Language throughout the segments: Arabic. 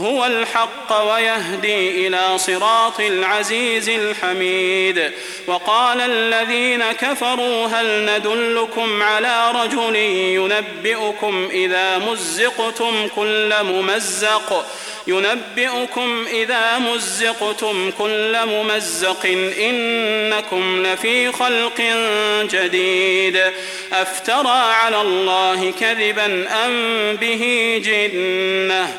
هو الحق ويهدي إلى صراط العزيز الحميد. وقال الذين كفروا هل ندلكم على رجل ينبئكم إذا مزقتم كل ممزق؟ ينبئكم إذا مزقتم كل ممزق إنكم لفي خلق جديد. أفترى على الله كذبا أم به جنة؟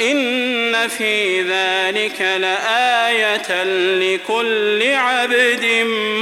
إن في ذلك لآية لكل عبد منيب